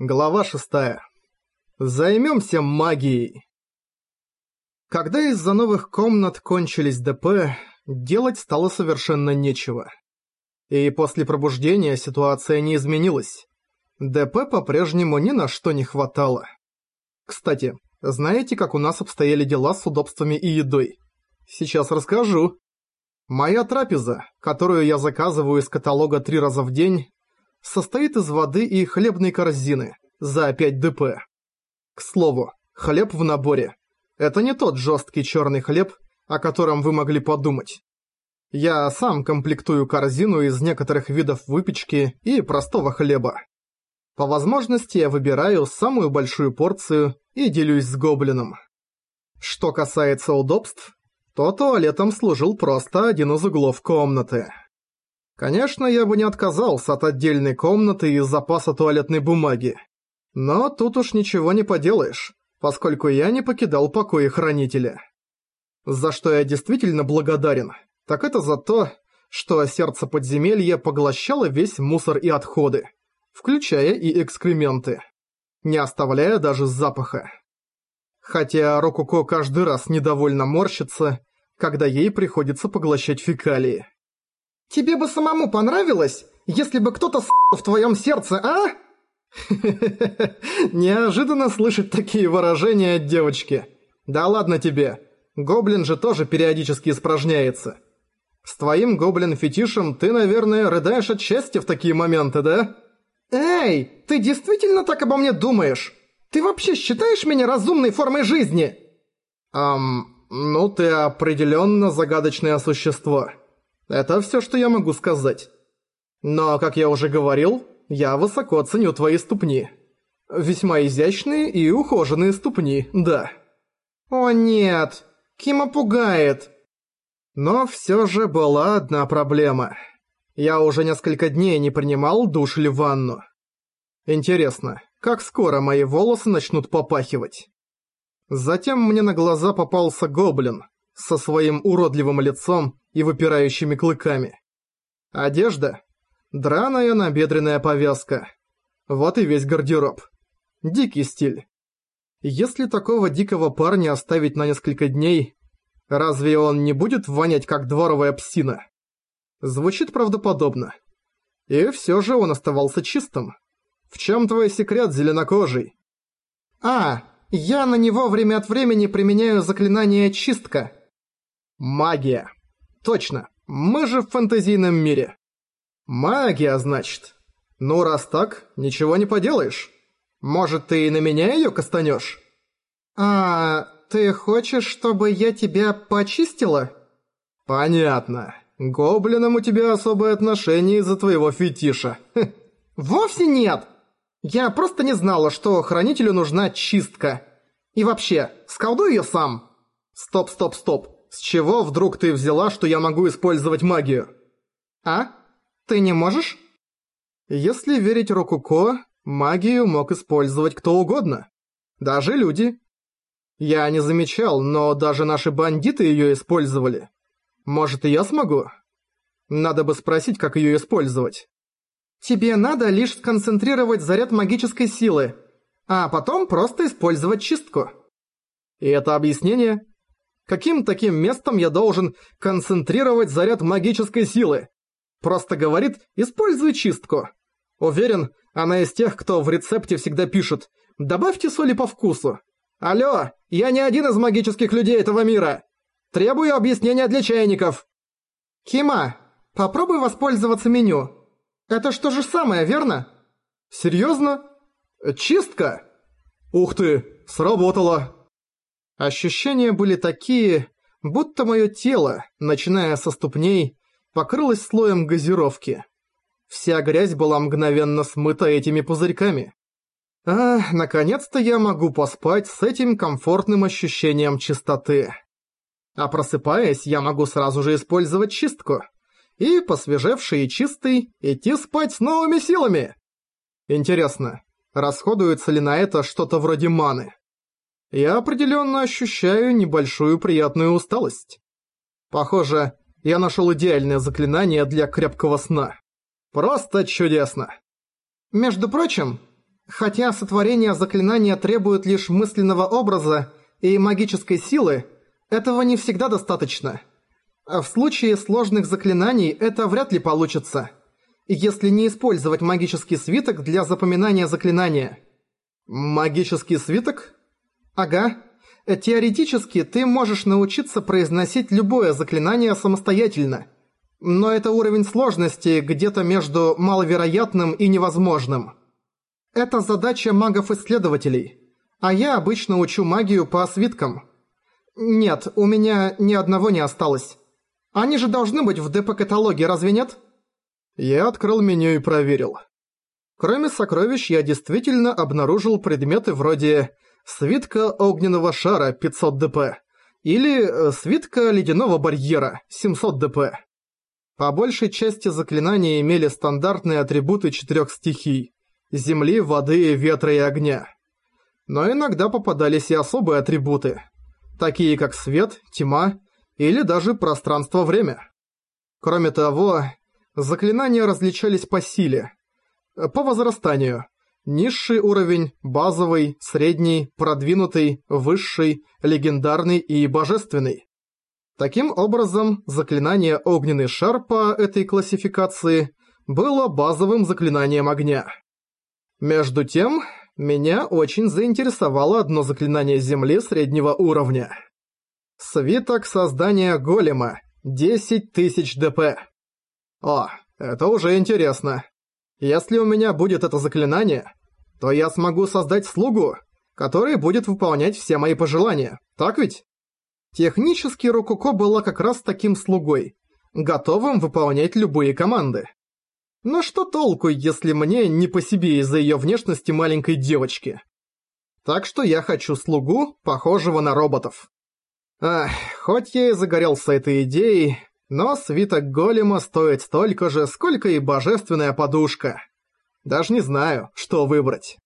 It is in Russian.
Глава шестая. Займемся магией. Когда из-за новых комнат кончились ДП, делать стало совершенно нечего. И после пробуждения ситуация не изменилась. ДП по-прежнему ни на что не хватало. Кстати, знаете, как у нас обстояли дела с удобствами и едой? Сейчас расскажу. Моя трапеза, которую я заказываю из каталога три раза в день, состоит из воды и хлебной корзины за 5 ДП. К слову, хлеб в наборе. Это не тот жесткий черный хлеб, о котором вы могли подумать. Я сам комплектую корзину из некоторых видов выпечки и простого хлеба. По возможности я выбираю самую большую порцию и делюсь с гоблином. Что касается удобств, то туалетом служил просто один из углов комнаты. Конечно, я бы не отказался от отдельной комнаты из запаса туалетной бумаги. Но тут уж ничего не поделаешь, поскольку я не покидал покои хранителя. За что я действительно благодарен, так это за то, что сердце подземелья поглощало весь мусор и отходы, включая и экскременты, не оставляя даже запаха. Хотя Рокуко каждый раз недовольно морщится, когда ей приходится поглощать фекалии. Тебе бы самому понравилось, если бы кто-то с*** в твоем сердце, а? Неожиданно слышать такие выражения от девочки. Да ладно тебе. Гоблин же тоже периодически испражняется. С твоим гоблин-фетишем ты, наверное, рыдаешь от счастья в такие моменты, да? Эй, ты действительно так обо мне думаешь? Ты вообще считаешь меня разумной формой жизни? Ам, ну ты определенно загадочное существо. Это все, что я могу сказать. Но, как я уже говорил, я высоко ценю твои ступни. Весьма изящные и ухоженные ступни, да. О нет, Кима пугает. Но все же была одна проблема. Я уже несколько дней не принимал душ или ванну. Интересно, как скоро мои волосы начнут попахивать? Затем мне на глаза попался гоблин со своим уродливым лицом и выпирающими клыками. Одежда? Драная набедренная повязка. Вот и весь гардероб. Дикий стиль. Если такого дикого парня оставить на несколько дней, разве он не будет вонять как дворовая псина? Звучит правдоподобно. И все же он оставался чистым. В чем твой секрет, зеленокожий? А, я на него время от времени применяю заклинание «Чистка». Магия. Точно, мы же в фэнтезийном мире. Магия, значит. Ну, раз так, ничего не поделаешь. Может, ты и на меня её кастанёшь? А, ты хочешь, чтобы я тебя почистила? Понятно. Гоблинам у тебя особое отношение из-за твоего фетиша. Вовсе нет! Я просто не знала, что хранителю нужна чистка. И вообще, сколдуй её сам. Стоп, стоп, стоп. С чего вдруг ты взяла, что я могу использовать магию? А? Ты не можешь? Если верить Рокуко, магию мог использовать кто угодно. Даже люди. Я не замечал, но даже наши бандиты её использовали. Может, и я смогу? Надо бы спросить, как её использовать. Тебе надо лишь сконцентрировать заряд магической силы, а потом просто использовать чистку. И это объяснение? Каким таким местом я должен концентрировать заряд магической силы? Просто говорит «используй чистку». Уверен, она из тех, кто в рецепте всегда пишет «добавьте соли по вкусу». Алло, я не один из магических людей этого мира. Требую объяснения для чайников. Кима, попробуй воспользоваться меню. Это что же самое, верно? Серьезно? Чистка? Ух ты, сработало. Ощущения были такие, будто мое тело, начиная со ступней, покрылось слоем газировки. Вся грязь была мгновенно смыта этими пузырьками. А, наконец-то я могу поспать с этим комфортным ощущением чистоты. А просыпаясь, я могу сразу же использовать чистку. И, посвежевший и чистый, идти спать с новыми силами. Интересно, расходуется ли на это что-то вроде маны? Я определенно ощущаю небольшую приятную усталость. Похоже, я нашел идеальное заклинание для крепкого сна. Просто чудесно. Между прочим, Хотя сотворение заклинания требует лишь мысленного образа и магической силы, этого не всегда достаточно. В случае сложных заклинаний это вряд ли получится, если не использовать магический свиток для запоминания заклинания. Магический свиток? Ага. Теоретически ты можешь научиться произносить любое заклинание самостоятельно. Но это уровень сложности где-то между маловероятным и невозможным. Это задача магов-исследователей. А я обычно учу магию по свиткам. Нет, у меня ни одного не осталось. Они же должны быть в ДП-каталоге, разве нет? Я открыл меню и проверил. Кроме сокровищ, я действительно обнаружил предметы вроде свитка огненного шара 500 ДП или э, свитка ледяного барьера 700 ДП. По большей части заклинания имели стандартные атрибуты четырех стихий – земли, воды, ветра и огня. Но иногда попадались и особые атрибуты, такие как свет, тьма или даже пространство-время. Кроме того, заклинания различались по силе, по возрастанию – Низший уровень, базовый, средний, продвинутый, высший, легендарный и божественный. Таким образом, заклинание «Огненный шар» по этой классификации было базовым заклинанием огня. Между тем, меня очень заинтересовало одно заклинание Земли среднего уровня. Свиток создания голема. 10 тысяч ДП. О, это уже интересно. Если у меня будет это заклинание, то я смогу создать слугу, который будет выполнять все мои пожелания, так ведь? Технически Рококо была как раз таким слугой, готовым выполнять любые команды. Но что толку, если мне не по себе из-за её внешности маленькой девочки? Так что я хочу слугу, похожего на роботов. Ах, хоть я и загорелся этой идеей, но свиток голема стоит столько же, сколько и божественная подушка. Даже не знаю, что выбрать.